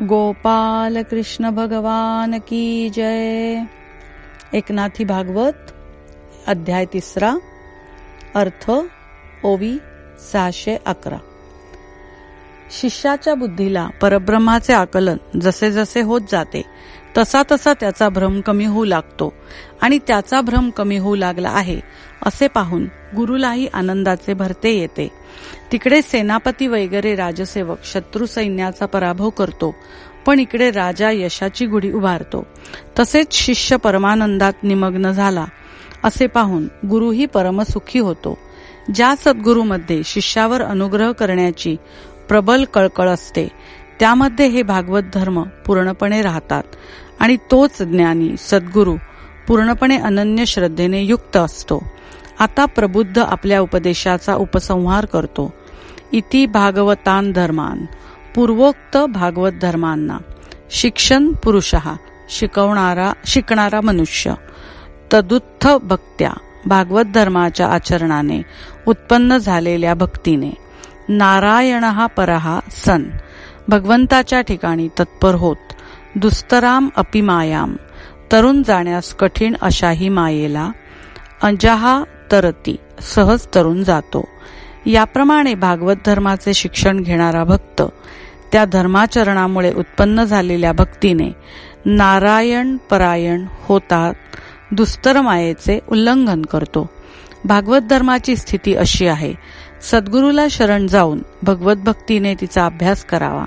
गोपाल कृष्ण भगवान की जय. एकनाथी भागवत अध्याय तिसरा अर्थ ओवी सहाशे अकरा. शिष्याच्या बुद्धीला परब्रह्माचे आकलन जसे जसे होत जाते तसा तसा त्याचा भ्रम कमी होऊ लागतो. आणि त्याचा भ्रम कमी होऊ लागला आहे असे पाहून गुरुलाही आनंदाचे भरते येते. तिकडे सेनापती वगैरे राजसेवक शत्रू सैन्याचा पराभव करतो पण इकडे राजा यशाची गुढी उभारतो. तसेच शिष्य परमानंदात निमग्न झाला असे पाहून गुरुही परमसुखी होतो. ज्या सद्गुरूमध्ये शिष्यावर अनुग्रह करण्याची प्रबल कळकळ असते त्यामध्ये हे भागवत धर्म पूर्णपणे राहतात आणि तोच ज्ञानी सद्गुरू पूर्णपणे अनन्य श्रद्धेने युक्त असतो. आता प्रबुद्ध आपल्या उपदेशाचा उपसंहार करतो. इति भागवतान धर्मान. पूर्वोक्त भागवत धर्मांना. शिक्षण पुरुष. शिकवणारा शिकणारा मनुष्य. तदुत्थ भक्त्या. भागवत धर्माच्या आचरणाने उत्पन्न झालेल्या भक्तीने. नारायण हा परहा सन. भगवंताच्या ठिकाणी तत्पर होत दुस्तराम अपिमायाम तरुण जाण्यास कठीण अशाही मायेला अंजहा तरती सहज तरुण जातो. याप्रमाणे भागवत धर्माचे शिक्षण घेणारा भक्त त्या धर्माचरणामुळे उत्पन्न झालेल्या भक्तीने नारायण परायण होतात दुस्तर मायेचे उल्लंघन करतो. भागवत धर्माची स्थिती अशी आहे सद्गुरूला शरण जाऊन भगवत भक्तीने तिचा अभ्यास करावा.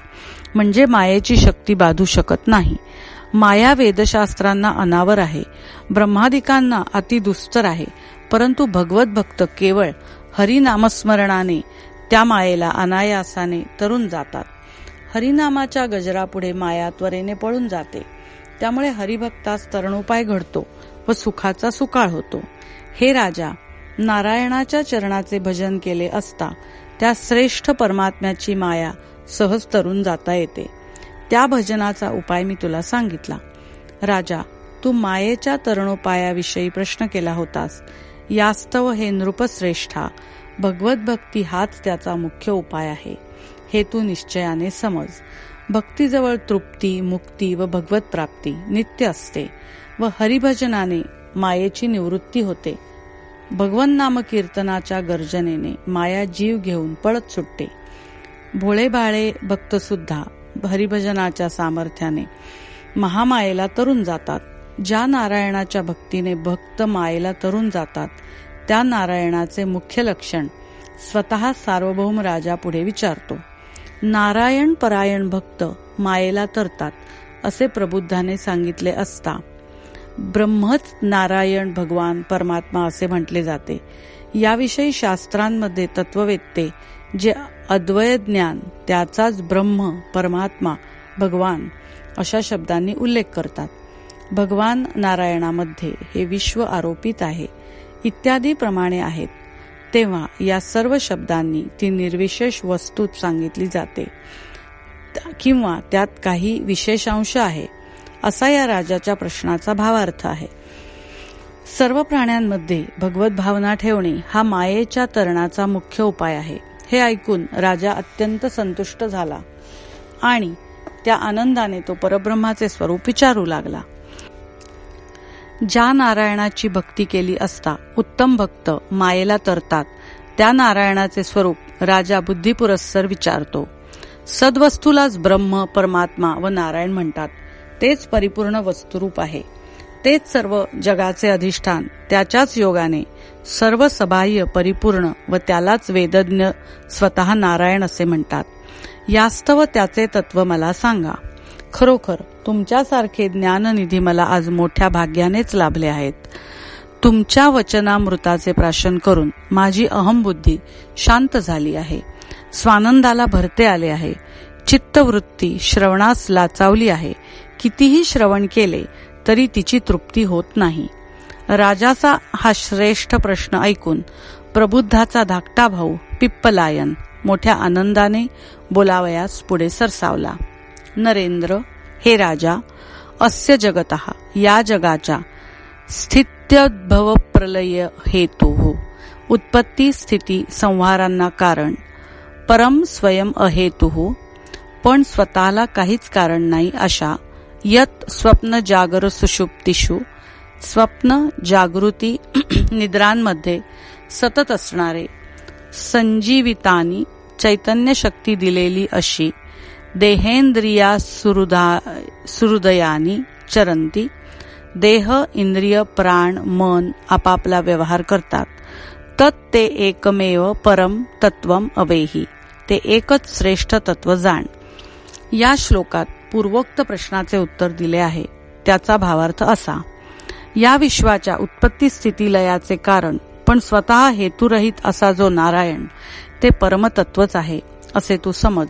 म्हणजे मायेची शक्ती बाधू शकत नाही. माया वेदशास्त्रांना अनावर आहे. ब्रह्मादिकांना अतिदुस्तर आहे. परंतु भगवत भक्त केवळ हरिनामस्मरणाने त्या मायेला अनायासाने तरुण जातात. हरिनामाच्या गजरापुढे माया त्वरेने पळून जाते. त्यामुळे हरिभक्तास तरणोपाय घडतो व सुखाचा सुकाळ होतो. हे राजा नारायणाच्या चरणाचे भजन केले असता त्या श्रेष्ठ परमात्म्याची माया सहज तरुण जाता येते. त्या भजनाचा उपाय मी तुला सांगितला. राजा तू मायेच्या तरणोपायाविषयी प्रश्न केला होतास. यास्तव हे नृपश्रेष्ठा. भगवत भक्ती हाच त्याचा मुख्य उपाय आहे. हे तू निश्चयाने समज. भक्तीजवळ तृप्ती मुक्ती व भगवत प्राप्ती नित्य असते व हरिभजनाने मायेची निवृत्ती होते. भगवन नाम कीर्तनाच्या गर्जनेने माया जीव घेऊन पळत सुटते. भोळे भाळे भक्त सुद्धा हरिभजनाच्या सामर्थ्याने महामायेला तरुण जातात. ज्या नारायणाच्या भक्तीने भक्त मायेला तरुण जातात त्या नारायणाचे मुख्य लक्षण स्वतः सार्वभौम राजा पुढे विचारतो. नारायण परायण भक्त मायेला तरतात असे प्रबुद्धाने सांगितले असता ब्रह्मच नारायण भगवान परमात्मा असे म्हटले जाते. याविषयी शास्त्रांमध्ये तत्ववेत्ते जे अद्वय ज्ञान त्याचाच ब्रह्म परमात्मा भगवान अशा शब्दांनी उल्लेख करतात. भगवान नारायणामध्ये हे विश्व आरोपित आहे. इत्यादी प्रमाणे आहेत. तेव्हा या सर्व शब्दांनी ती निर्विशेष वस्तू सांगितली जाते. किंवा त्यात काही विशेषांश आहे. असा या राजाच्या प्रश्नाचा भावार्थ आहे. सर्व प्राण्यांमध्ये भगवत भावना ठेवणे हा मायेच्या तरणाचा मुख्य उपाय आहे. हे ऐकून राजा अत्यंत संतुष्ट झाला आणि त्या आनंदाने तो परब्रह्माचे स्वरूप विचारू लागला. ज्या नारायणाची भक्ती केली असता उत्तम भक्त मायेला तरतात त्या नारायणाचे स्वरूप राजा बुद्धिपुरस्सर विचारतो. सद्वस्तूलाच ब्रह्म परमात्मा व नारायण म्हणतात. तेच परिपूर्ण वस्तुरूप आहे. तेच सर्व जगाचे अधिष्ठान त्याच्याच योगाने सर्व सबाह्य परिपूर्ण व त्यालाच वेदज्ञ स्वतः नारायण असे म्हणतात. यास्तव त्याचे तत्व मला सांगा. खरोखर तुमच्यासारखे ज्ञाननिधी मला आज मोठ्या भाग्यानेच लाभले आहेत. तुमच्या वचनामृताचे प्राशन करून माझी अहमबुद्धी शांत झाली आहे. स्वानंदाला भरते आले आहे. चित्तवृत्ती श्रवणास लाचावली आहे. कितीही श्रवण केले तरी तिची तृप्ती होत नाही. राजाचा हा श्रेष्ठ प्रश्न ऐकून प्रबुद्धाचा धाकटा भाऊ पिप्पलायन मोठ्या आनंदाने बोलावयास पुढे सरसावला. नरेंद्र हे राजा अस्य जगत या जगाच्या स्थित्यद्भव प्रलय हेतू उत्पत्ती स्थिती संहारांना कारण परम स्वयं अहेतु पण स्वतःला काहीच कारण नाही अशा यत स्वप्न जागर सुषुप्तिषु स्वप्न जागृती निद्रांमध्ये सतत असणारे संजीवितानी चैतन्य शक्ती दिलेली अशी देहेंद्रिया सुहृदयानी चरंती देह इंद्रिय प्राण मन आपापला व्यवहार करतात. तत् ते एकमेव परम तत्वम अवेही. ते एकच श्रेष्ठ तत्व जाण. या श्लोकात पूर्वोक्त प्रश्नाचे उत्तर दिले आहे. त्याचा भावार्थ असा. या विश्वाच्या उत्पत्ती स्थिती लयाचे कारण पण स्वतः हेतुरहित असा जो नारायण ते परमतत्वच आहे असे तू समज.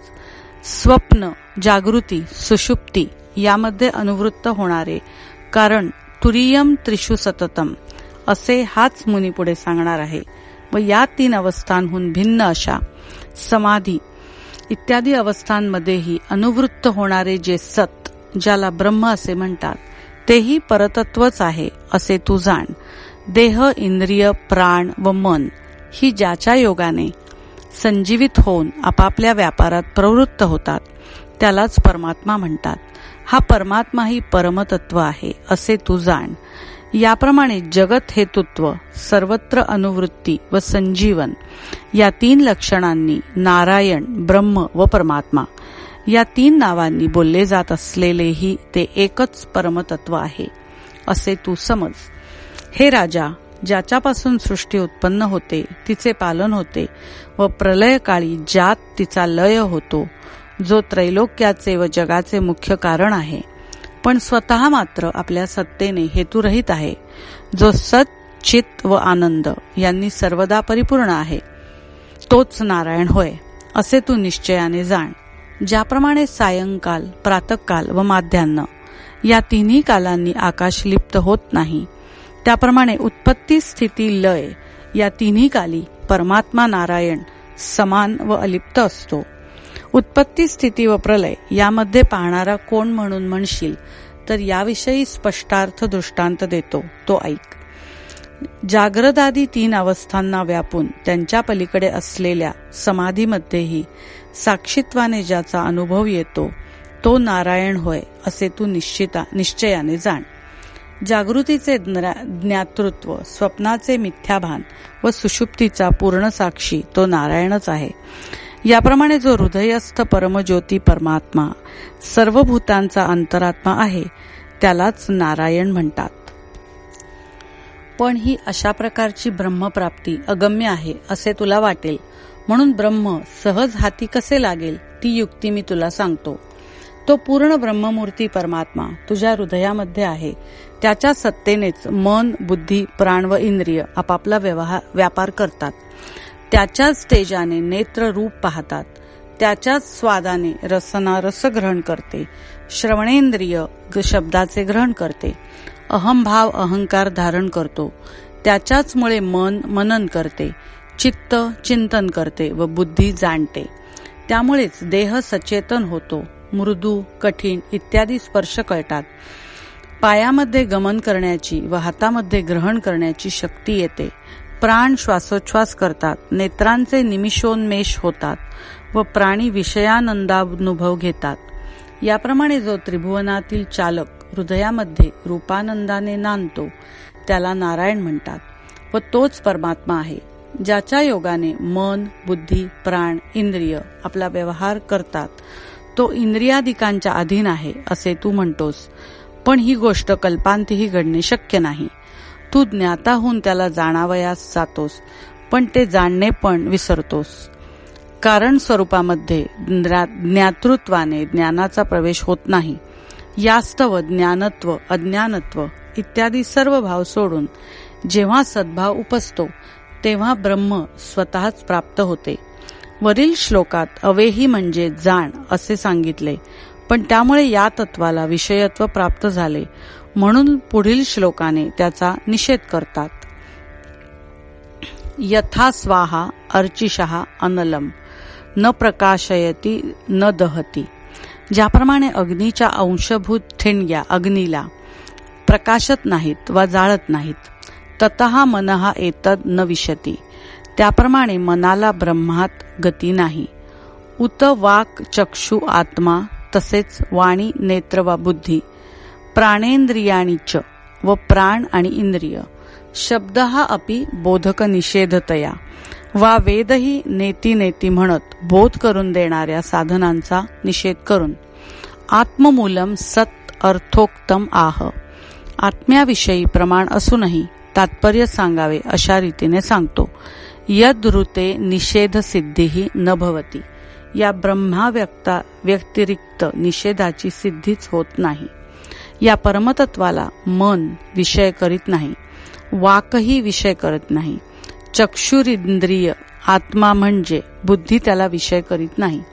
स्वप्न जागृती सुषुप्ती यामध्ये अनुवृत्त होणारे कारण तुरियम त्रिशु सततम असे हाच मुनी पुढे सांगणार आहे. व या तीन अवस्थांहून भिन्न अशा समाधी इत्यादी अवस्थांमध्येही अनुवृत्त होणारे जे सत ज्याला ब्रह्म असे म्हणतात तेही परतत्वच आहे असे तू जाण. देह इंद्रिय प्राण व मन ही ज्याच्या योगाने संजीवित होऊन आपापल्या व्यापारात प्रवृत्त होतात त्यालाच परमात्मा म्हणतात. हा परमात्मा ही परमतत्व आहे असे तू जाण. याप्रमाणे जगत हेतुत्व सर्वत्र अनुवृत्ती व संजीवन या तीन लक्षणांनी नारायण ब्रह्म व परमात्मा या तीन नावांनी बोलले जात असलेलेही ते एकच परमतत्व आहे असे तू समज. हे राजा ज्याच्यापासून सृष्टी उत्पन्न होते तिचे पालन होते व प्रलयकाळी ज्यात तिचा लय होतो जो त्रैलोक्याचे व जगाचे मुख्य कारण आहे पण स्वतः मात्र आपल्या सत्तेने हेतुरहित आहे. जो सत चित व आनंद यांनी सर्वदा परिपूर्ण आहे तोच नारायण होय असे तू निश्चयाने जाण. ज्याप्रमाणे सायंकाल प्रातकाल व माध्यान्न या तिन्ही कालांनी आकाश लिप्त होत नाही त्याप्रमाणे उत्पत्ती स्थिती लय या तिन्ही काली परमात्मा नारायण समान व अलिप्त असतो. उत्पत्ती स्थिती व प्रलय यामध्ये पाहणारा कोण म्हणून म्हणशील? तर याविषयी स्पष्टार्थ दृष्टांत देतो. तो ऐक. जाग्रदादी तीन अवस्थांना व्यापून त्यांच्या पलीकडे असलेल्या समाधीमध्येही साक्षीत्वाने ज्याचा अनुभव येतो तो नारायण होय असे तू निश्चिता निश्चयाने जाण. जागृतीचे ज्ञातृत्व स्वप्नाचे मिथ्याभान व सुषुप्तीचा पूर्ण साक्षी तो नारायणच आहे. याप्रमाणे जो हृदयस्थ परमज्योती परमात्मा सर्व भूतांचा अंतरात्मा आहे त्यालाच नारायण म्हणतात. पण ही अशा प्रकारची ब्रह्मप्राप्ती अगम्य आहे असे तुला वाटेल. म्हणून ब्रह्म सहज हाती कसे लागेल ती युक्ती मी तुला सांगतो. तो पूर्ण ब्रह्ममूर्ती परमात्मा तुझ्या हृदयामध्ये आहे. त्याच्या सत्तेनेच मन बुद्धी प्राण व इंद्रिय आपापला व्यवहार व्यापार करतात. त्याच्याच तेजाने नेत्र रूप पाहतात. त्याच्याच स्वादाने रसना रस ग्रहण करते. श्रवणेंद्रिय शब्दाचे ग्रहण करते. अहंभाव अहंकार धारण करतो. त्याच्याच मुळे मन मनन करते. चित्त चिंतन करते व बुद्धी जाणते. त्यामुळेच देह सचेतन होतो. मृदू कठीण इत्यादी स्पर्श कळतात. पायामध्ये गमन करण्याची व हातामध्ये ग्रहण करण्याची शक्ती येते. प्राण श्वासोच्छ्वास करतात नेत्रांचे निमिषोन्मेष होतात व प्राणी विषयानंदानुभव घेतात. याप्रमाणे जो त्रिभुवनातील चालक हृदयामध्ये रूपानंदाने नांदतो त्याला नारायण म्हणतात व तोच परमात्मा आहे ज्याच्या योगाने मन बुद्धी प्राण इंद्रिय आपला व्यवहार करतात. तो इंद्रियादिकांच्या अधीन आहे असे तू म्हणतोस पण ही गोष्ट कल्पांतही घडणे शक्य नाही. तू ज्ञाताहून त्याला जाणावयास जातोस पण ते जाणणे पण विसरतोस. कारण स्वरूपामध्ये ज्ञातृत्वाने ज्ञानाचा प्रवेश होत नाही. यास्तव ज्ञानत्व अज्ञानत्व इत्यादी सर्व भाव सोडून जेव्हा सद्भाव उपसतो तेव्हा ब्रह्म स्वतःच प्राप्त होते. वरील श्लोकात अवेही म्हणजे जाण असे सांगितले पण त्यामुळे या तत्वाला विषयत्व प्राप्त झाले. म्हणून पुढील श्लोकाने त्याचा निषेध करतात. यथा स्वाहा अर्चिशहा अनलम न प्रकाशयती न दहती. ज्याप्रमाणे अग्नीच्या अंशभूत ठिणग्या अग्नीला प्रकाशत नाहीत वा जाळत नाहीत ततः मनहा एतद न विशती. त्याप्रमाणे मनाला ब्रह्मात गती नाही. उत वाक चक्षु आत्मा तसेच वाणी नेत्र वा बुद्धी प्राणेंद्रियाणीच व प्राण आणि इंद्रिय. शब्द हा अपि बोधक निषेधतया वा वेदही नेती नेती म्हणत बोध करून देणाऱ्या साधनांचा निषेध करून. आत्ममूलम सत अर्थोक्तम आह. आत्म्याविषयी प्रमाण असूनही तात्पर्य सांगावे अशा रीतीने सांगतो. यदृते निषेध सिद्धीही न भवती. या ब्रह्मा व्यक्ता व्यतिरिक्त निषेधाची सिद्धीच होत नाही. या परमतत्वाला मन विषय करीत नाही वाकही विषय करत नाही. चक्षुरिंद्रिय आत्मा म्हणजे बुद्धी त्याला विषय करीत नाही.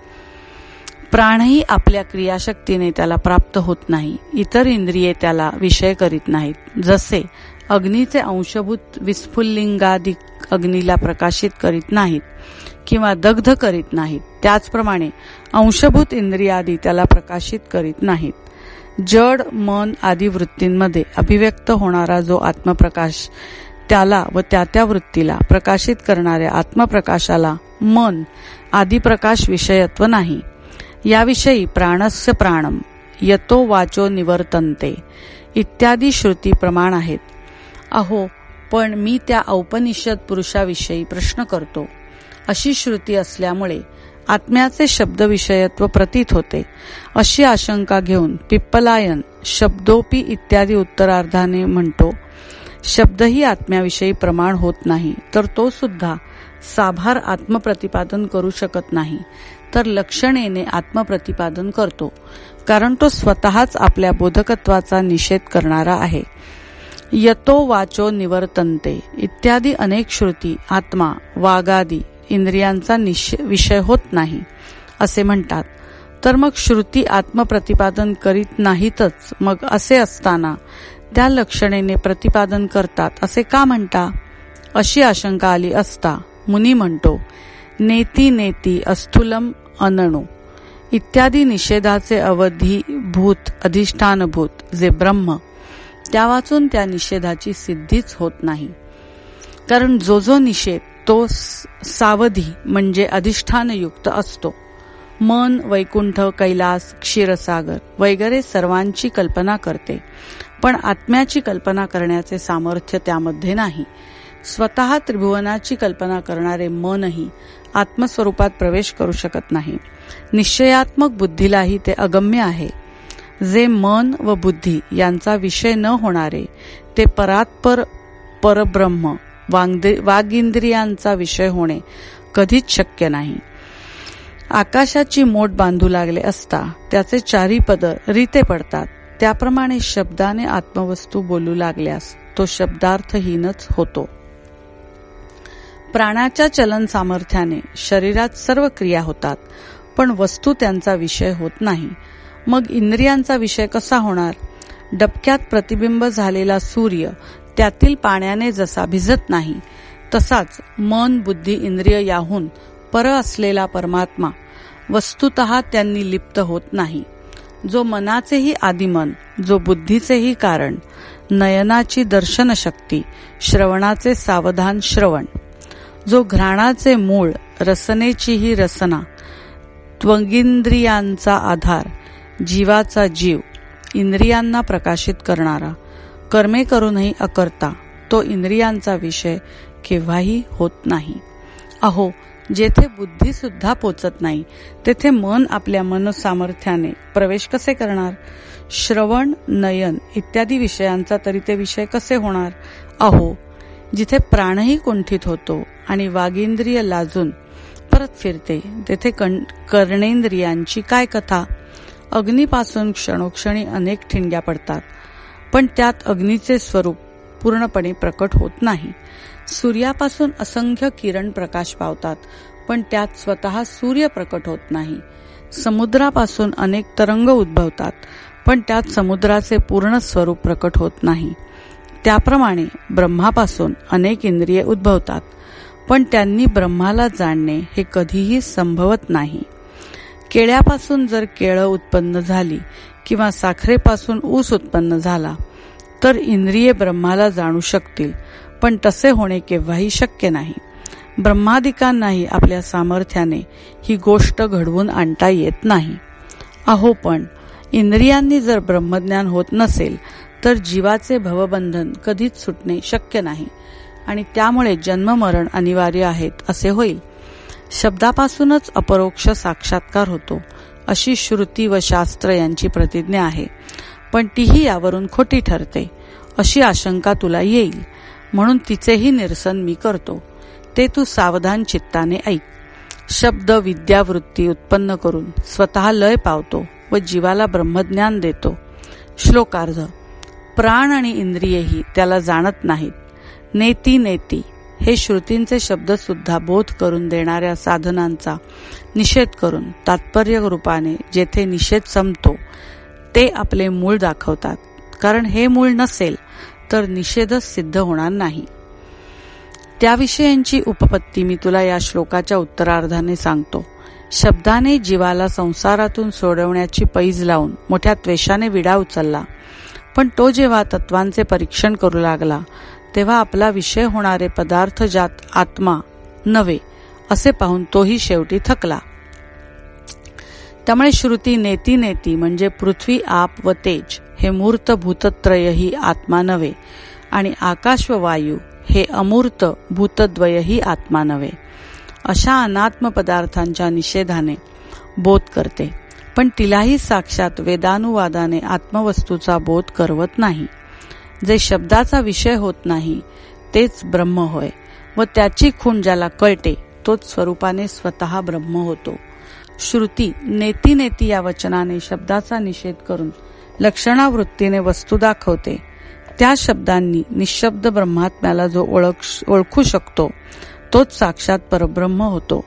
प्राणही आपल्या क्रियाशक्तीने त्याला प्राप्त होत नाही इतर इंद्रिये त्याला विषय करीत नाहीत. जसे अग्नीचे अंशभूत विस्फुल्लिंगाधिक अग्नीला प्रकाशित करीत नाहीत किंवा दग्ध करीत नाहीत त्याचप्रमाणे अंशभूत इंद्रियादी त्याला प्रकाशित करीत नाहीत. जड मन आदी वृत्तींमध्ये अभिव्यक्त होणारा जो आत्मप्रकाश त्याला व त्या त्या वृत्तीला प्रकाशित करणाऱ्या आत्मप्रकाशाला मन आदी प्रकाश विषयत्व नाही. याविषयी प्राणस्य प्राणम यतो वाचो निवर्तनते इत्यादी श्रुती प्रमाण आहेत. अहो पण मी त्या औपनिषद पुरुषाविषयी प्रश्न करतो. अशी श्रुती असल्यामुळे आत्म्याचे शब्द विषयत्व प्रतीत होते. अशी आशंका घेऊन पिप्पलायन शब्दोपी इत्यादी उत्तरार्धाने म्हणतो शब्दही आत्म्याविषयी प्रमाण होत नाही तर तो सुद्धा साभार आत्मप्रतिपादन करू शकत नाही तर लक्षणेने आत्मप्रतिपादन करतो कारण तो स्वतःच आपल्या बोधकत्वाचा निषेध करणारा आहे. यतो वाचो निवर्तनते इत्यादी अनेक श्रुती आत्मा वागादी इंद्रियांचा विषय होत नाही असे म्हणतात. तर मग श्रुती आत्मप्रतिपादन करीत नाहीतच मग असे असताना त्या लक्षणेने प्रतिपादन करतात असे का म्हणता? अशी आशंका आली असता मुनी म्हणतो नेती नेती अस्थूलम अनणू. इत्यादी निषेधाचे अवधी भूत अधिष्ठानभूत जे ब्रह्म त्या वाचून त्या निषेधाची सिद्धीच होत नाही. कारण जो जो निषेध तो सावधी म्हणजे अधिष्ठानयुक्त असतो. मन वैकुंठ कैलास क्षीरसागर वगैरे सर्वांची कल्पना करते. पण आत्म्याची कल्पना करण्याचे सामर्थ्य त्यामध्ये नाही. स्वतः त्रिभुवनाची कल्पना करणारे मनही आत्मस्वरूपात प्रवेश करू शकत नाही. निश्चयात्मक बुद्धीलाही ते अगम्य आहे. जे मन व बुद्धी यांचा विषय न होणारे ते परात्पर परब्रह्म वागिंद्रियांचा विषय होणे कधीच शक्य नाही. आकाशाची मोठ बांधू लागले असता त्याचे चारी पदर रीते पडतात. त्याप्रमाणे शब्दाने आत्मवस्तू बोलू लागल्यास तो शब्दार्थहीनच होतो. प्राणाच्या चलन सामर्थ्याने शरीरात सर्व क्रिया होतात पण वस्तू त्यांचा विषय होत नाही. मग इंद्रियांचा विषय कसा होणार? डबक्यात प्रतिबिंब झालेला सूर्य त्यातील पाण्याने जसा भिजत नाही तसाच मन बुद्धी इंद्रिय याहून पर असलेला परमात्मा वस्तुत त्यांनी लिप्त होत नाही. जो मनाचेही आदिमन जो बुद्धीचेही कारण नयनाची दर्शन शक्ती श्रवणाचे सावधान श्रवण जो घ्राणाचे मूळ रसनेचीही रसना त्वंगिंद्रियांचा आधार जीवाचा जीव इंद्रियांना प्रकाशित करणारा कर्मे करूनही अकर्ता. तो इंद्रियांचा विषय केव्हाही होत नाही. अहो जेथे बुद्धी सुद्धा पोचत नाही तेथे मन आपल्या मन सामर्थ्याने प्रवेश कसे करणार? श्रवण नयन इत्यादी विषयांचा तरी ते विषय कसे होणार? अहो जिथे प्राणही कुंठित होतो आणि वागेंद्रिय लाजून परत फिरते तेथे कर्णेंद्रियांची काय कथा? अग्नीपासून क्षणोक्षणी अनेक ठिणग्या पडतात. पण त्यात अग्नीचे स्वरूप पूर्णपणे प्रकट होत नाही. सूर्यापासून असंख्य किरण प्रकाश पावतात पण त्यात स्वतः सूर्य प्रकट होत नाही. समुद्रापासून अनेक तरंग उद्भवतात पण त्यात समुद्राचे पूर्ण स्वरूप प्रकट होत नाही. त्याप्रमाणे ब्रह्मापासून अनेक इंद्रिये उद्भवतात पण त्यांनी ब्रह्माला जाणणे हे कधीही संभवत नाही. केळ्यापासून जर केळं उत्पन्न झाली किंवा साखरेपासून ऊस उत्पन्न झाला तर इंद्रिये ब्रह्माला जाणू शकतील पण तसे होणे केव्हाही शक्य नाही. ब्रह्मादिकांनाही आपल्या सामर्थ्याने ही गोष्ट घडवून आणता येत नाही. अहो पण इंद्रियांनी जर ब्रह्मज्ञान होत नसेल तर जीवाचे भवबंधन कधीच सुटणे शक्य नाही आणि त्यामुळे जन्ममरण अनिवार्य आहेत असे होईल. शब्दापासूनच अपरोक्ष साक्षात्कार होतो. अशी श्रुती व शास्त्र यांची प्रतिज्ञा आहे. पण तीही यावरून खोटी ठरते. अशी आशंका तुला येईल. म्हणून तिचेही निरसन मी करतो. ते तू सावधान चित्ताने ऐक. शब्द विद्यावृत्ती उत्पन्न करून स्वतः लय पावतो व जीवाला ब्रह्मज्ञान देतो. श्लोकार्ध. प्राण आणि इंद्रियेही त्याला जाणत नाहीत. नेती नेती. हे श्रुतींचे शब्द सुद्धा बोध करून देणाऱ्या साधनांचा निषेध करून तात्पर्य रूपाने जेथे निषेध संपतो ते आपले मूळ दाखवतात. कारण हे मूळ नसेल तर निषेधच सिद्ध होणार नाही. त्याविषयींची उपपत्ती मी तुला या श्लोकाच्या उत्तरार्धाने सांगतो. शब्दाने जीवाला संसारातून सोडवण्याची पैज लावून मोठ्या त्वेषाने विडा उचलला. पण तो जेव्हा तत्वांचे परीक्षण करू लागला तेव्हा आपला विषय होणारे पदार्थ जात आत्मा नव्हे असे पाहून तोही शेवटी थकला. त्यामुळे श्रुती नेती नेती म्हणजे पृथ्वी आप व तेज हे मूर्त भूतत्रयही आत्मा नव्हे आणि आकाश व वायू हे अमूर्त भूतद्वयही आत्मा नव्हे. अशा अनात्म पदार्थांच्या निषेधाने बोध करते. पण तिलाही साक्षात वेदानुवादाने आत्मवस्तूचा बोध करवत नाही. जे शब्दाचा विषय होत नाही तेच ब्रह्म होय. व त्याची खूण ज्याला कळते तोच स्वरूपाने स्वतः ब्रह्म होतो. श्रुती नेती नेती या वचनाने शब्दाचा निषेध करून लक्षणावृत्तीने वस्तू दाखवते. त्या शब्दांनी निशब्द ब्रह्मात्म्याला जो ओळख ओळखू शकतो तोच साक्षात परब्रह्म होतो.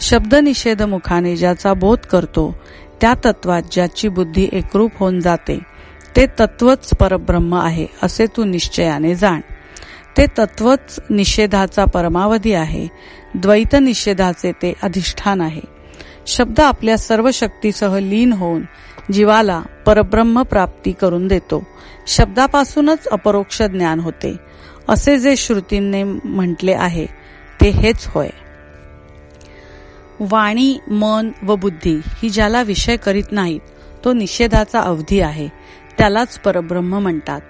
शब्द निषेध मुखाने ज्याचा बोध करतो त्या तत्वात ज्याची बुद्धी एकरूप होऊन जाते ते तत्वच परब्रह्म आहे असे तू निश्चयाने जाण. ते तत्वच निषेधाचा परमावधी आहे द्वैत निषेधाचे ते अधिष्ठान आहे. शब्द आपल्या सर्व शक्तीसह लीन होऊन जीवाला परब्रह्म प्राप्ती करून देतो. शब्दापासूनच अपरोक्ष ज्ञान होते. असे जे श्रुतींनी म्हटले आहे ते हेच होय. वाणी मन व बुद्धी ही ज्याला विषय करीत नाहीत तो निषेधाचा अवधी आहे. त्यालाच परब्रह्म म्हणतात.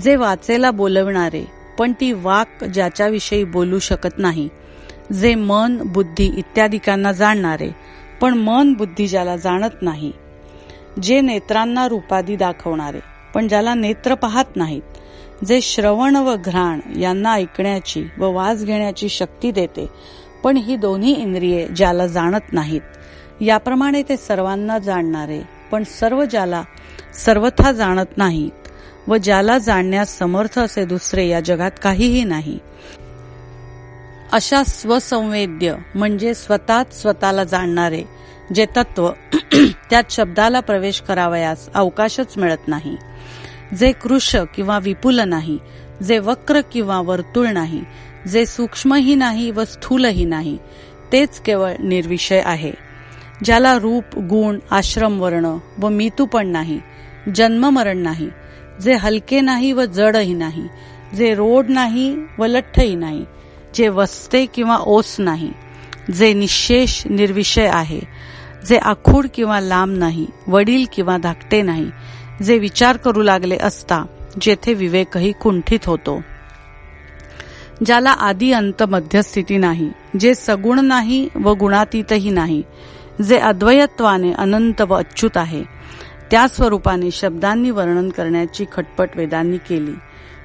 जे वाचेला बोलवणारे पण ती वाक ज्याच्याविषयी बोलू शकत नाही. जे मन बुद्धी इत्यादिकांना जाणणारे पण मन बुद्धी ज्याला जाणत नाही. जे नेत्रांना रूपादी दाखवणारे पण ज्याला नेत्र पाहत नाहीत. जे श्रवण व घ्राण यांना ऐकण्याची व वास घेण्याची शक्ती देते पण ही दोन्ही इंद्रिये ज्याला जाणत नाहीत. याप्रमाणे ते सर्वांना जाणणारे पण सर्व ज्याला सर्वथा जाणत नाहीत व ज्याला जाणण्यास समर्थ असे दुसरे या जगात काहीही नाही. अशा स्वसंवेद्य म्हणजे स्वतःच स्वतःला जाणणारे जे तत्व त्यात शब्दाला प्रवेश करावयास अवकाशच मिळत नाही. जे कृश किंवा विपुल नाही जे वक्र किंवा वर्तुळ नाही जे सूक्ष्मही नाही व स्थूलही नाही तेच केवळ निर्विषय आहे. ज्याला रूप गुण आश्रम वर्ण व मितूपण नाही जन्म मरण नाही जे हलके नाही व जडही नाही जे रोड नाही व लठ्ठही नाही जे वसते किंवा ओस नाही जे निशेष निर्विषय आहे जे आखूड किंवा लांब नाही वडील किंवा धाकटे नाही जे विचार करू लागले असता जेथे विवेकही कुंठित होतो. ज्याला आदी अंत मध्यस्थिती नाही जे सगुण नाही व गुणातीतही नाही जे अद्वयत्वाने अनंत व अच्युत आहे त्या स्वरूपाने शब्दांनी वर्णन करण्याची खटपट वेदांनी केली.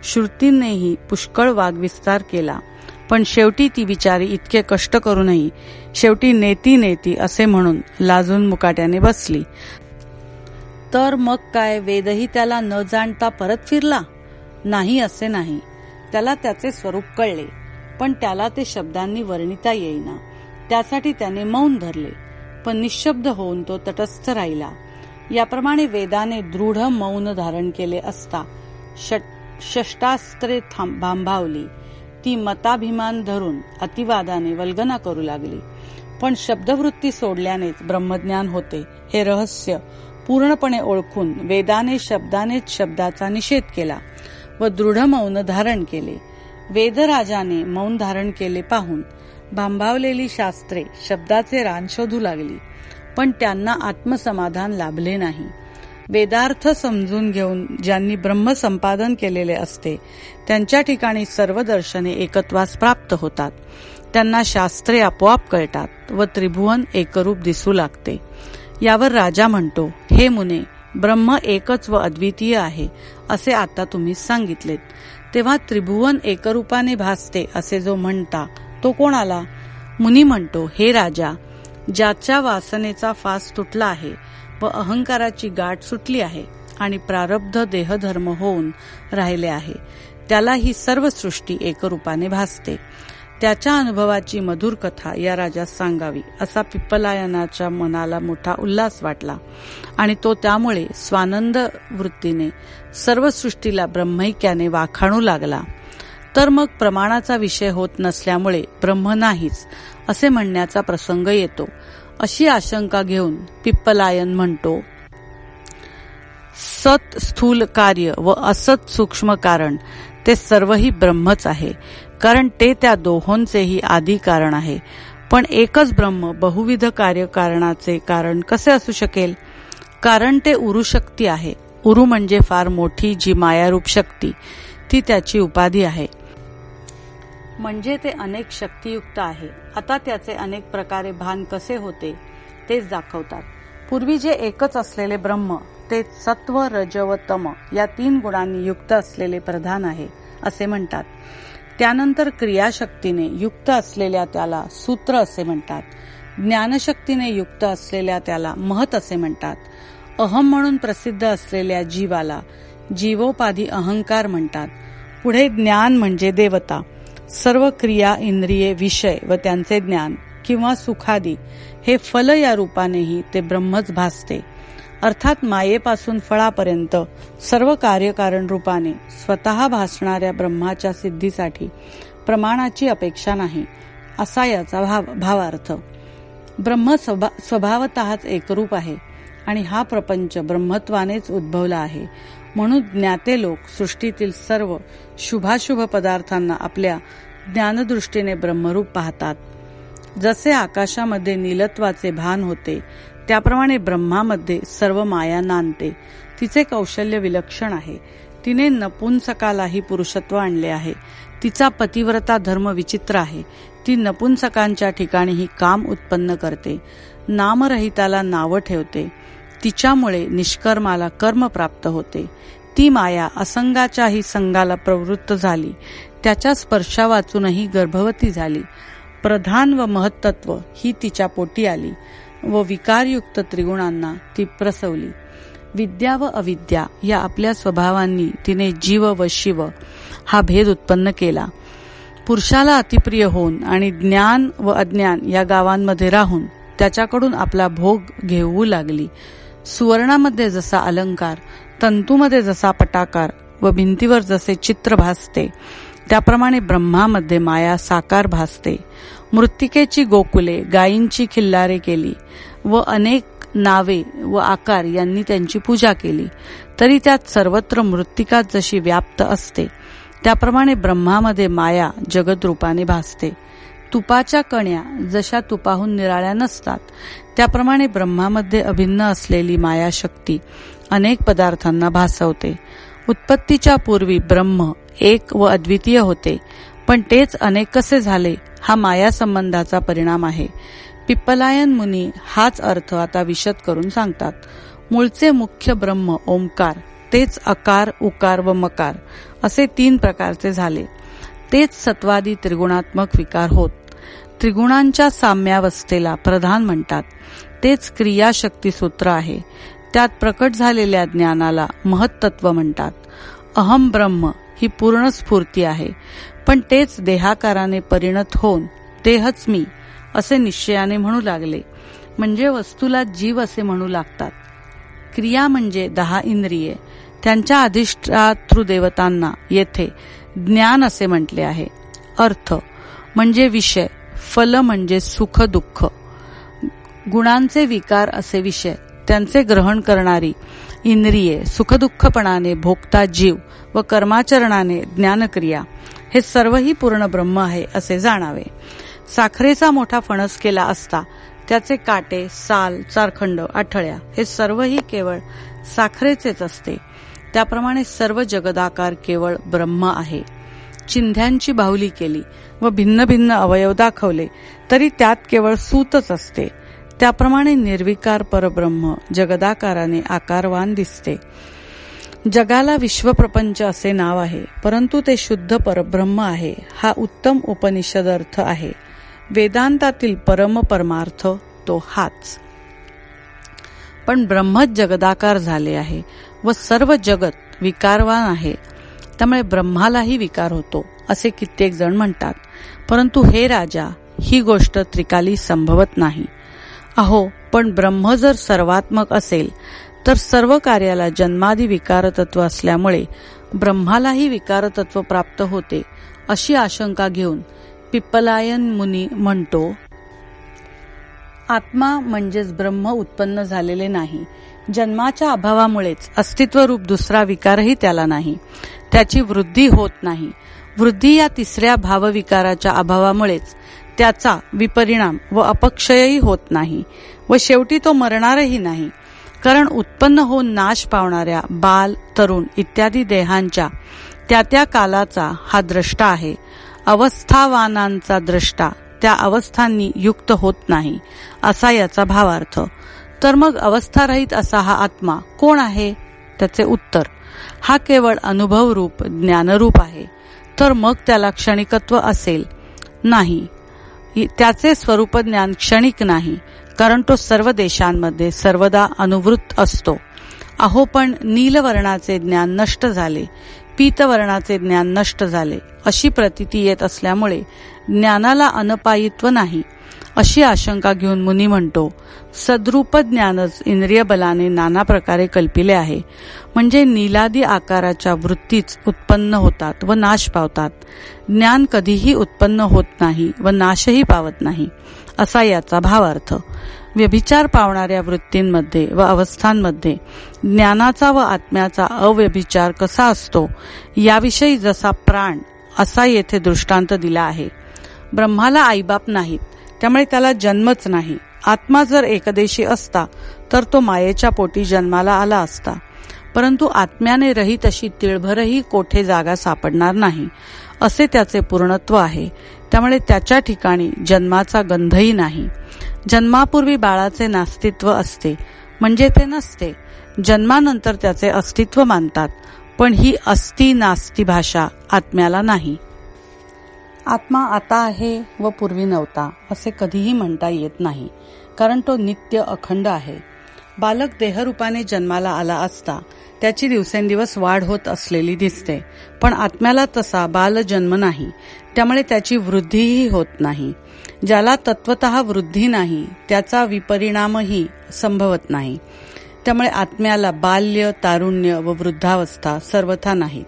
श्रुतींनीही पुष्कळ वागविस्तार केला पण शेवटी ती बिचारी इतके कष्ट करूनही शेवटी नेती नेती असे म्हणून लाजून मुकाट्याने बसली. तर मग काय वेदही त्याला न जाणता परत फिरला? नाही असे नाही. त्याला त्याचे स्वरूप कळले पण त्याला ते शब्दांनी वर्णिता येईना. त्यासाठी त्याने मौन धरले. पण निशब्द होऊन तो तटस्थ राहिला. याप्रमाणे वेदाने दृढ मौन धारण केले असता षष्टास्त्रे भांभावली ती मताभिमान धरून अतिवादाने वल्गना करू लागली. पण शब्दवृत्ती सोडल्यानेच ब्रह्मज्ञान होते हे रहस्य पूर्णपणे ओळखून वेदाने शब्दानेच शब्दाचा निषेध केला व दृढ मौन धारण केले. वेदराजाने मौन धारण केले पाहून भांबावलेली शास्त्रे शब्दाचे रान शोधू लागली पण त्यांना आत्मसमाधान लाभले नाही. वेदार्थ समजून घेऊन ज्यांनी ब्रह्मसंपादन केलेले असते त्यांच्या ठिकाणी सर्व दर्शने एकत्वास प्राप्त होतात. त्यांना शास्त्रे आपोआप कळतात व त्रिभुवन एकरूप दिसू लागते. यावर राजा म्हणतो हे मुने ब्रह्म एकच व अद्वितीय आहे असे आता तुम्ही सांगितलेत. तेव्हा त्रिभुवन एकरूपाने भासते असे जो म्हणता तो कोण आला मुनी म्हणतो हे राजा ज्याच्या वासनेचा फास तुटला आहे व अहंकाराची गाठ सुटली आहे आणि प्रारब्ध देहधर्म होऊन राहिले आहे त्याला ही सर्व सृष्टी एकरूपाने भासते. त्याच्या अनुभवाची मधुर कथा या राजास सांगावी असा पिप्पलायनाच्या मनाला मोठा उल्हास वाटला. आणि तो त्यामुळे स्वानंद वृत्तीने सर्व सृष्टीला ब्रह्मैक्याने वाखाणू लागला. तर मग प्रमाणाचा विषय होत नसल्यामुळे ब्रह्म नाहीच असे म्हणण्याचा प्रसंग येतो. अशी आशंका घेऊन पिप्पलायन म्हणतो सत स्थूल कार्य व असत सूक्ष्म कारण ते सर्वही ब्रह्मच आहे कारण ते त्या दोहोंचेही आदी कारण आहे. पण एकच ब्रह्म बहुविध कार्यकारणाचे कारण कसे असू शकेल? कारण ते उरुशक्ती आहे. उरु म्हणजे फार मोठी जी मायारूप शक्ती ती त्याची उपाधी आहे. म्हणजे ते अनेक शक्तियुक्त आहे. आता त्याचे अनेक प्रकारे भान कसे होते तेच दाखवतात. पूर्वी जे एकच असलेले ब्रह्म ते सत्व रज व तम या तीन गुणांनी युक्त असलेले प्रधान आहे असे म्हणतात. त्यानंतर क्रियाशक्तीने युक्त असलेल्या त्याला सूत्र असे म्हणतात. ज्ञानशक्तीने युक्त असलेल्या त्याला महत असे म्हणतात. अहम म्हणून प्रसिद्ध असलेल्या जीवाला जीवोपाधी अहंकार म्हणतात. पुढे ज्ञान म्हणजे देवता. सर्व क्रिया इंद्रिये विषय व त्यांचे ज्ञान किंवा सुखादी हे फल या रूपानेही ते ब्रह्मच भासते. अर्थात मायेपासून फळापर्यंत सर्व कार्यकारण रूपाने स्वतः भासणाऱ्या ब्रह्माच्या सिद्धीसाठी प्रमाणाची अपेक्षा नाही असा याचा भाव भावार्थ. ब्रह्म स्वभावतःच एकरूप आहे आणि हा प्रपंच ब्रह्मत्वानेच उद्भवला आहे म्हणून ज्ञाते लोक सृष्टीतील सर्व शुभाशुभ पदार्थांना आपल्या ज्ञानदृष्टीने ब्रह्मरूप पाहतात. जसे आकाशामध्ये नीलत्वाचे भान होते त्याप्रमाणे ब्रह्मामध्ये सर्व माया नांदते. तिचे कौशल्य विलक्षण आहे. तिने नपुंसकालाही पुरुषत्व आणले आहे. तिचा पतिव्रता धर्म विचित्र आहे. ती नपुंसकांच्या ठिकाणीही काम उत्पन्न करते. नामरहिताला नावं ठेवते. तिच्यामुळे निष्कर्माला कर्म प्राप्त होते. ती माया असंगाच्याही संगाला प्रवृत्त झाली. त्याच्या स्पर्शा वाचूनही गर्भवती झाली. प्रधान व महत्त्व ही तिच्या पोटी आली व विकारयुक्त त्रिगुणांना ती प्रसवली. विद्या व अविद्या या आपल्या स्वभावांनी तिने जीव व शिव हा भेद उत्पन्न केला. पुरुषाला अतिप्रिय होऊन आणि ज्ञान व अज्ञान या गावांमध्ये राहून त्याच्याकडून आपला भोग घेऊ लागली. सुवर्णामध्ये जसा अलंकार तंतूमध्ये जसा पटाकार व भिंतीवर जसे चित्र भासते त्याप्रमाणे ब्रह्मामध्ये माया साकार भासते. मृत्तिकेची गोकुले गायींची खिल्लारे केली व अनेक नावे व आकार यांनी त्यांची पूजा केली. तरी त्यात सर्वत्र मृत्तिका जशी व्याप्त असते त्याप्रमाणे ब्रह्मामध्ये माया जगदरूपाने भासते. तुपाच्या कण्या जशा तुपाहून निराळ्या नसतात त्याप्रमाणे ब्रह्मामध्ये अभिन्न असलेली मायाशक्ती अनेक पदार्थांना भासवते. उत्पत्तीच्या पूर्वी ब्रह्म एक व अद्वितीय होते पण तेच अनेक कसे झाले हा माया संबंधाचा परिणाम आहे. पिप्पलायन मुनी हाच अर्थ आता विशद करून सांगतात. मूळचे मुख्य ब्रह्म ओंकार तेच अकार उकार व मकार असे तीन प्रकारचे झाले. तेच सत्वादी त्रिगुणात्मक विकार होत. त्रिगुणांच्या साम्यावस्थेला प्रधान म्हणतात. तेच क्रियाशक्ती सूत्र आहे. त्यात प्रकट झालेल्या ज्ञानाला महत्त्व म्हणतात. अहम ब्रह्म ही पूर्ण स्फूर्ती आहे. पण तेच देहाकाराने परिणत होऊन देहच मी असे निश्चयाने म्हणू लागले. म्हणजे वस्तूला जीव असे म्हणू लागतात. क्रिया म्हणजे दहा इंद्रिये. त्यांच्या अधिष्ठातृदेवतांना येथे ज्ञान असे म्हटले आहे. अर्थ म्हणजे विषय. फल म्हणजे सुख दुःख. गुणांचे विकार असे विषय. त्यांचे ग्रहण करणारी इंद्रिये सुखदुःखपणाने भोगता जीव व कर्माचरणाने ज्ञानक्रिया हे सर्वही पूर्ण ब्रह्म आहे असे जाणावे. साखरेचा मोठा फणस केला असता त्याचे काटे साल चारखंड आठळ्या हे सर्वही केवळ साखरेचेच असते. त्याप्रमाणे सर्व जगदाकार केवळ ब्रह्म आहे. चिंध्यांची बाहुली केली व भिन्न भिन्न अवयव दाखवले तरी त्यात केवळ सूतच असते. त्याप्रमाणे निर्विकार परब्रह्म जगदाकाराने आकारवान दिसते. जगाला विश्वप्रपंच असे नाव आहे परंतु ते शुद्ध परब्रह्म आहे हा उत्तम उपनिषद अर्थ आहे. वेदांतातील परम परमार्थ तो हाच. पण ब्रह्मच जगदाकार झाले आहे व सर्व जगत विकारवान आहे. त्यामुळे ब्रह्मालाही विकार होतो असे कित्येक जण म्हणतात. परंतु हे राजा ही गोष्ट त्रिकाली संभवत नाही. अहो पण ब्रह्म जर सर्वात्मक असेल तर सर्व कार्याला जन्मादी विकारतत्व असल्यामुळे ब्रह्मालाही विकारतत्व प्राप्त होते अशी आशंका घेऊन पिप्पलायन मुनी म्हणतो आत्मा म्हणजेच ब्रह्म उत्पन्न झालेले नाही जन्माच्या अभावामुळेच अस्तित्वरूप दुसरा विकारही त्याला नाही. त्याची वृद्धी होत नाही. वृद्धी या तिसऱ्या भावविकाराच्या अभावामुळेच त्याचा विपरिणाम व अपक्षयही होत नाही व शेवटी तो मरणारही नाही. कारण उत्पन्न होऊन नाश पावणाऱ्या बाल तरुण इत्यादी देहांच्या त्या त्या कालाचा हा द्रष्टा आहे. अवस्थावानांचा द्रष्टा त्या अवस्थांनी युक्त होत नाही असा याचा भावार्थ. तर मग अवस्थारहित असा हा आत्मा कोण आहे? त्याचे उत्तर. हा केवळ अनुभवरूप ज्ञानरूप आहे. तर मग त्याला क्षणिकत्व असेल. नाही. त्याचे स्वरूप ज्ञान क्षणिक नाही कारण तो सर्व देशांमध्ये सर्वदा अनुवृत्त असतो. अहो पण नीलवर्णाचे ज्ञान नष्ट झाले. पीतवर्णाचे ज्ञान नष्ट झाले. अशी प्रतिती येत असल्यामुळे ज्ञानाला अनपायित्व नाही. अशी आशंका घेऊन मुनी म्हणतो सद्रूप ज्ञानच इंद्रिय बलाने नाना प्रकारे कल्पिले आहे. म्हणजे नीलादी आकाराच्या वृत्तीच उत्पन्न होतात व नाश पावतात. ज्ञान कधीही उत्पन्न होत नाही व नाशही पावत नाही. असा याचा भावार्थ. व्यभिचार पावणाऱ्या वृत्तींमध्ये व अवस्थांमध्ये ज्ञानाचा व आत्म्याचा अव्यभिचार कसा असतो याविषयी जसा प्राण असा येथे दृष्टांत दिला आहे. ब्रह्माला आईबाप नाहीत. त्यामुळे त्याला जन्मच नाही. आत्मा जर एकदेशी असता तर तो मायेच्या पोटी जन्माला आला असता. परंतु आत्म्याने रहित अशी तिळभरही कोठे जागा सापडणार नाही असे त्याचे पूर्णत्व आहे. त्यामुळे त्याच्या ठिकाणी जन्माचा गंधही नाही. जन्मापूर्वी बाळाचे नास्तित्व असते म्हणजे ते नसते. जन्मानंतर त्याचे अस्तित्व मानतात पण ही अस्ति नास्ती भाषा आत्म्याला नाही. आत्मा आता आहे व पूर्वी नव्हता असे कधीही म्हणता येत नाही कारण तो नित्य अखंड आहे. बालक देहरूपाने जन्माला आला असता त्याची दिवसेंदिवस वाढ होत असलेली दिसते पण आत्म्याला तसा बाल जन्म नाही त्यामुळे त्याची वृद्धीही होत नाही. ज्याला तत्वत वृद्धी नाही त्याचा विपरिणामही संभवत नाही. त्यामुळे आत्म्याला बाल्य तारुण्य व वृद्धावस्था सर्वथा नाहीत.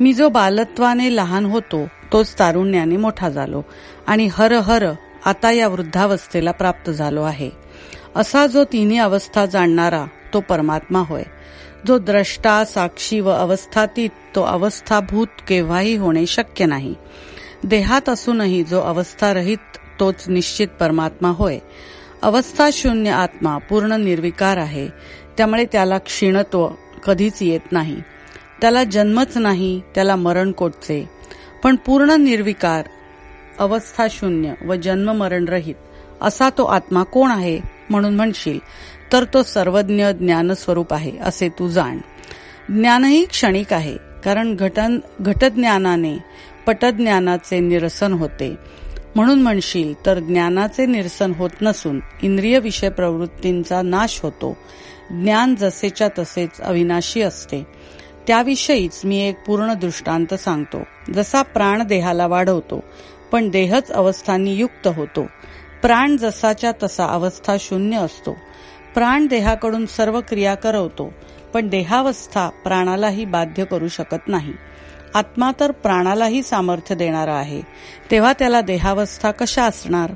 मी जो बालत्वाने लहान होतो तोच तारुण्याने मोठा झालो. आणि हर हर आता या वृद्धावस्थेला प्राप्त झालो आहे. असा जो तिन्ही अवस्था जाणणारा तो परमात्मा होय. जो द्रष्टा साक्षी व अवस्थातीत तो अवस्थाभूत केव्हाही होणे शक्य नाही. देहात असूनही जो अवस्थारहित तोच निश्चित परमात्मा होय. अवस्था शून्य आत्मा पूर्ण निर्विकार आहे. त्यामुळे त्याला क्षीणत्व कधीच येत नाही. त्याला जन्मच नाही त्याला मरण कोटचे. पण पूर्ण निर्विकार अवस्था शून्य व जन्म मरण रहित असा तो आत्मा कोण आहे म्हणून म्हणशील? तर तो सर्वज्ञ ज्ञानस्वरूप आहे असे तू जाण. ज्ञानही क्षणिक आहे कारण घटन घटज्ञानाने पटज्ञानाचे निरसन होते. म्हणून म्हणशील तर ज्ञानाचे निरसन होत नसून इंद्रिय विषय प्रवृत्तींचा नाश होतो. ज्ञान जसेच्या तसेच अविनाशी असते. त्याविषयीच मी एक पूर्ण दृष्टांत सांगतो. जसा प्राण देहाला वाढवतो पण देहच अवस्थांनी युक्त होतो. प्राण जसाच्या तसा अवस्था शून्य असतो. प्राण देहाकडून सर्व क्रिया करवतो पण देहावस्था प्राणालाही बाध्य करू शकत नाही. आत्मा तर प्राणालाही सामर्थ्य देणारा आहे. तेव्हा त्याला देहावस्था कशा असणार?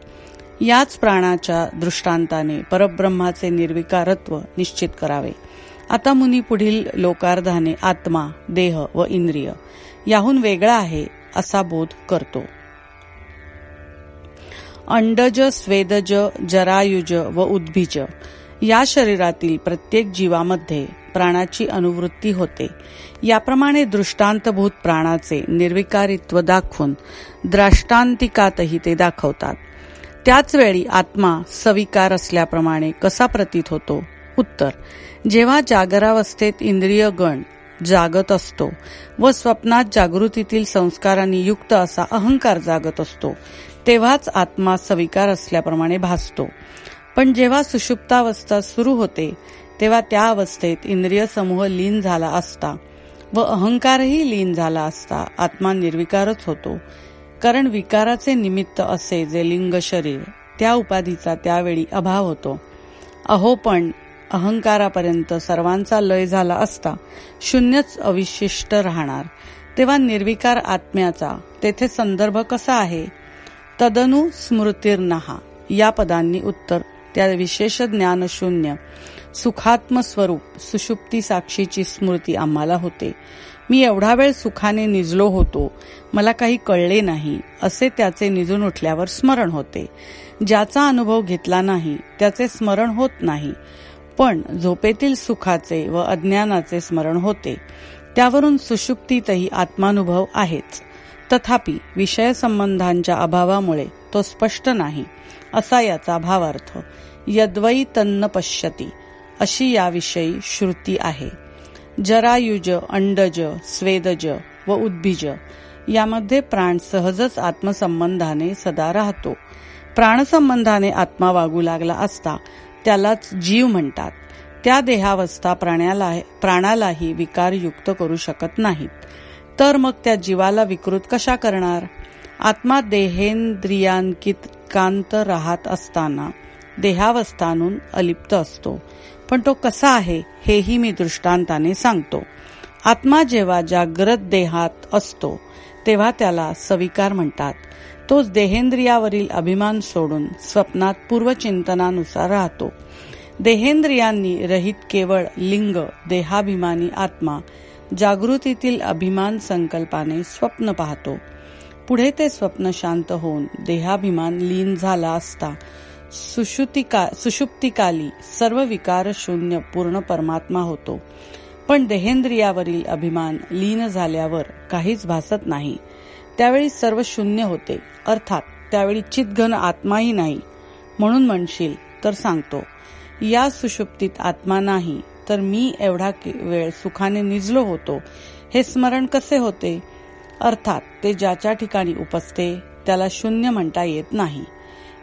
याच प्राणाच्या दृष्टांताने परब्रह्माचे निर्विकारत्व निश्चित करावे. आता मुनी पुढील लोकार्धाने आत्मा देह व इंद्रिय याहून वेगळा आहे असा बोध करतो. अंडज स्वेदज जरायुज व उद्भिज या शरीरातील प्रत्येक जीवामध्ये प्राणाची अनुवृत्ती होते. याप्रमाणे दृष्टांतभूत प्राणाचे निर्विकारित्व दाखवून द्राष्टांतिकातही ते दाखवतात. त्याच वेळी आत्मा सविकार असल्याप्रमाणे कसा प्रतीत होतो? उत्तर. जेव्हा जागरावस्थेत इंद्रिय गण जागत असतो व स्वप्नात जागृतीतील संस्कारांनी युक्त असा अहंकार जागत असतो तेव्हाच आत्मा सविकार असल्याप्रमाणे भासतो. पण जेव्हा सुषुप्तावस्था सुरू होते तेव्हा त्या अवस्थेत इंद्रिय समूह लीन झाला असता व अहंकारही लीन झाला असता आत्मा निर्विकारच होतो. कारण विकाराचे निमित्त असे जे लिंग शरीर त्या उपाधीचा त्यावेळी अभाव होतो. अहो पण अहंकारापर्यंत सर्वांचा लय झाला असता शून्यच अविशिष्ट राहणार. तेव्हा निर्विकार आत्म्याचा तेथे संदर्भ कसा आहे? तदनु स्मृतीर्नहा. या पदांनी उत्तर. त्या विशेष ज्ञान शून्य सुखात्म स्वरूप सुषुप्ती साक्षीची स्मृती आम्हाला होते. मी एवढा वेळ सुखाने निजलो होतो. मला काही कळले नाही. असे त्याचे निजून उठल्यावर स्मरण होते. ज्याचा अनुभव घेतला नाही त्याचे स्मरण होत नाही. पण झोपेतील सुखाचे व अज्ञानाचे स्मरण होते. त्यावरून सुषुप्तीतही आत्मानुभव आहेच. तथापि विषय संबंधांच्या अभावामुळे तो स्पष्ट नाही असा याचा भावार्थ यद्वै तन्न पश्यती अशी याविषयी श्रुती आहे. जरायुज अंडज स्वेदज व उद्भिज यामध्ये प्राण सहजच आत्मसंबंधाने सदा राहतो. प्राणसंबंधाने आत्मा वागू लागला असता त्यालाच जीव म्हणतात. त्या देहावस्था प्राण्याला प्राणालाही विकारयुक्त करू शकत नाहीत. तर मग त्या जीवाला विकृत कशा करणार? आत्मा देहेंद्रियांकित कांत राहत असताना देहावस्थानून अलिप्त असतो. पण तो कसा आहे हेही मी दृष्टांताने सांगतो. आत्मा जेव्हा जाग्रत देहात असतो तेव्हा त्याला सविकार म्हणतात. तोच देहेंद्रियावरील अभिमान सोडून स्वप्नात पूर्वचिंतनानुसार राहतो. देहेंद्रियांनी रहित केवळ लिंग देहाभिमानी आत्मा जागृतीतील अभिमान संकल्पाने स्वप्न पाहतो. पुढे ते स्वप्न शांत होऊन देहाभिमान लीन झाला असता सुषुप्तिकाली सर्व विकार शून्य पूर्ण परमात्मा होतो. पण देहेंद्रियावरील अभिमान लीन झाल्यावर काहीच भासत नाही. त्यावेळी सर्व शून्य होते. अर्थात त्यावेळी चितघन आत्माही नाही. म्हणून म्हणशील तर सांगतो या सुषुप्तीत आत्मा नाही तर मी एवढा वेळ सुखाने निजलो होतो. हे स्मरण कसे होते? अर्थात ते ज्याच्या ठिकाणी उपसते त्याला शून्य म्हणता येत नाही.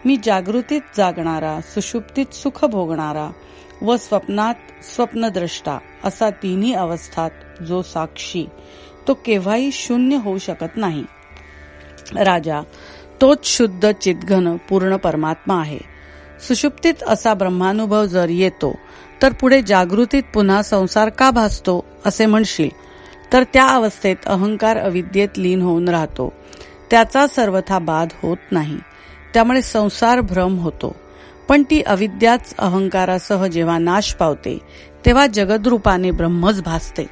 मी जागृतीत जागणारा सुषुप्तीत सुख भोगणारा व स्वप्नात स्वप्नद्रष्टा असा तिन्ही अवस्थात जो साक्षी तो केव्हाही शून्य होऊ शकत नाही. राजा तोच शुद्ध चितघन पूर्ण परमात्मा आहे. सुषुप्तीत असा ब्रह्मानुभव जर येतो तर पुढे जागृतीत पुन्हा संसार का भासतो असे म्हणशील? तर त्या अवस्थेत अहंकार अविद्येत लीन होऊन राहतो. त्याचा सर्वथा बाध होत नाही. त्यामुळे संसार भ्रम होतो. पण ती अविद्याच अहंकारासह जेव्हा नाश पावते तेव्हा जगद्रूपाने ब्रह्मच भासते.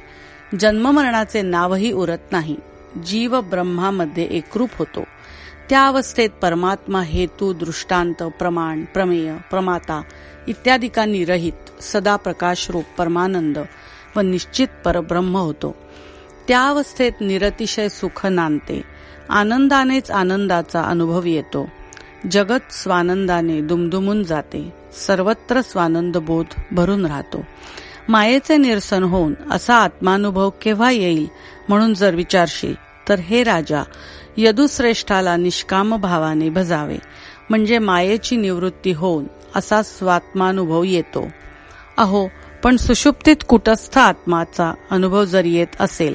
जन्ममरणाचे नावही उरत नाही. जीव ब्रह्मामध्ये एकरूप होतो. त्या अवस्थेत परमात्मा हेतू दृष्टांत प्रमाण प्रमेय प्रमाता इत्यादिकांनी रहित सदा प्रकाश रूप परमानंद व निश्चित परब्रह्म होतो. त्या अवस्थेत निरतिशय सुख नांदते. आनंदानेच आनंदाचा अनुभव येतो. जगत स्वानंदाने दुमदुमून जाते. सर्वत्र स्वानंद बोध भरून राहतो. मायेचे निरसन होऊन असा आत्मानुभव केव्हा येईल म्हणून जर विचारशील तर हे राजा यदुश्रेष्ठाला निष्काम भावाने भजावे. म्हणजे मायेची निवृत्ती होऊन असा स्वात्मानुभव येतो. अहो पण सुषुप्तीत कुटस्थ आत्माचा अनुभव जर येत असेल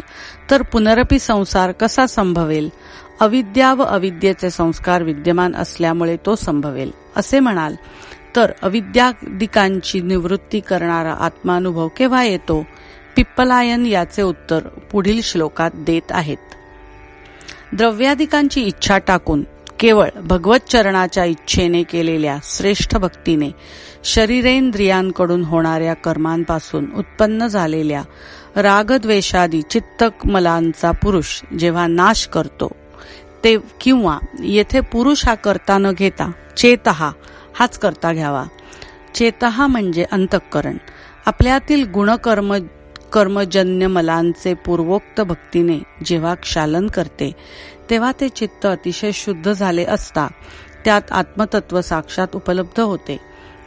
तर पुनरपी संसार कसा संभवेल? अविद्या व अविद्येचे संस्कार विद्यमान असल्यामुळे तो संभवेल असे म्हणाल. तर अविद्यादिकांची निवृत्ती करणारा आत्मानुभव केव्हा येतो? पिप्पलायन याचे उत्तर पुढील श्लोकात देत आहेत. द्रव्याधिकांची इच्छा टाकून केवळ भगवत चरणाच्या इच्छेने केलेल्या श्रेष्ठ भक्तीने शरीरेंद्रियांकडून होणाऱ्या कर्मांपासून उत्पन्न झालेल्या रागद्वेषादी चित्तकमलांचा पुरुष जेव्हा नाश करतो ते किंवा येथे पुरुष हा करता न घेता चेतहा हाच करता घ्यावा. चेतहा म्हणजे अंतःकरण. आपल्यातील गुणकर्म कर्मजन्य मलांचे पूर्वोक्त भक्तीने जेव्हा क्षालन करते तेव्हा ते चित्त अतिशय शुद्ध झाले असता त्यात आत्मतत्व साक्षात उपलब्ध होते.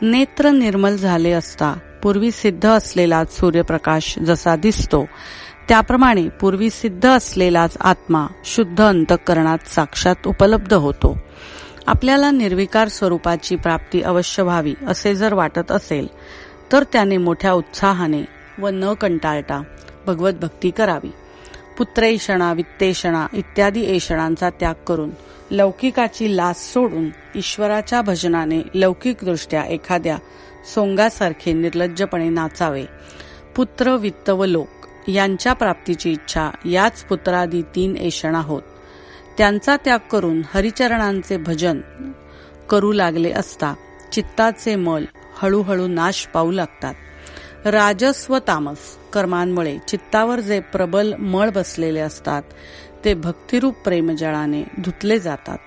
नेत्र निर्मल झाले असता पूर्वी सिद्ध असलेला सूर्यप्रकाश जसा दिसतो त्याप्रमाणे पूर्वी सिद्ध असलेलाच आत्मा शुद्ध अंतःकरणात साक्षात उपलब्ध होतो. आपल्याला निर्विकार स्वरूपाची प्राप्ती अवश्य व्हावी असे जर वाटत असेल तर त्याने मोठ्या उत्साहाने व न कंटाळता भगवत भक्ती करावी. पुत्रेषणा वित्तेषणा इत्यादी ऐषणांचा त्याग करून लौकिकाची लास सोडून ईश्वराच्या भजनाने लौकिकदृष्ट्या एखाद्या सोंगासारखे निर्लज्जपणे नाचावे. पुत्र वित्त व लोक यांच्या प्राप्तीची इच्छा याच पुत्रादी तीन ऐषणा होत त्यांचा त्याग करून हरिचरणांचे भजन करू लागले असता चित्ताचे मल हळूहळू नाश पावू लागतात. राजस्व तामस. कर्मांमुळे चित्तावर जे प्रबल मळ बसलेले असतात ते भक्तिरूप प्रेमजळाने धुतले जातात.